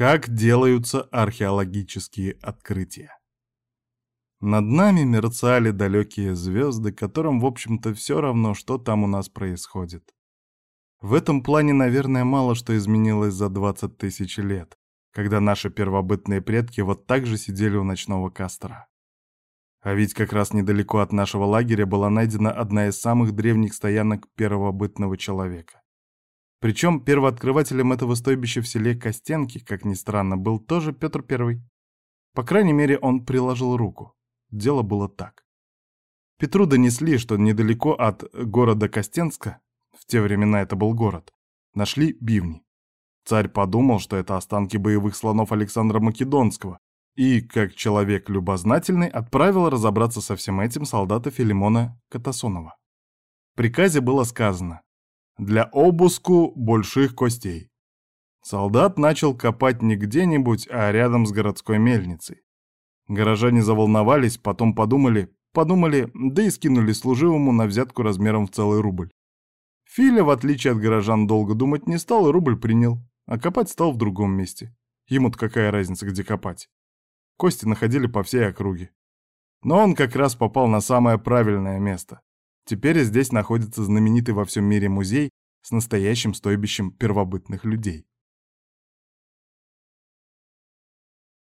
Как делаются археологические открытия? Над нами мерцали далекие звезды, которым, в общем-то, все равно, что там у нас происходит. В этом плане, наверное, мало что изменилось за 20 тысяч лет, когда наши первобытные предки вот так же сидели у ночного костра. А ведь как раз недалеко от нашего лагеря была найдена одна из самых древних стоянок первобытного человека. Причем первооткрывателем этого стойбища в селе Костенки, как ни странно, был тоже Петр I. По крайней мере, он приложил руку. Дело было так. Петру донесли, что недалеко от города Костенска, в те времена это был город, нашли бивни. Царь подумал, что это останки боевых слонов Александра Македонского, и, как человек любознательный, отправил разобраться со всем этим солдата Филимона Катасонова. В приказе было сказано «для обыску больших костей». Солдат начал копать не где-нибудь, а рядом с городской мельницей. Горожане заволновались, потом подумали, подумали, да и скинули служивому на взятку размером в целый рубль. Филя, в отличие от горожан, долго думать не стал и рубль принял, а копать стал в другом месте. Ему-то какая разница, где копать. Кости находили по всей округе. Но он как раз попал на самое правильное место. Теперь здесь находится знаменитый во всем мире музей с настоящим стойбищем первобытных людей.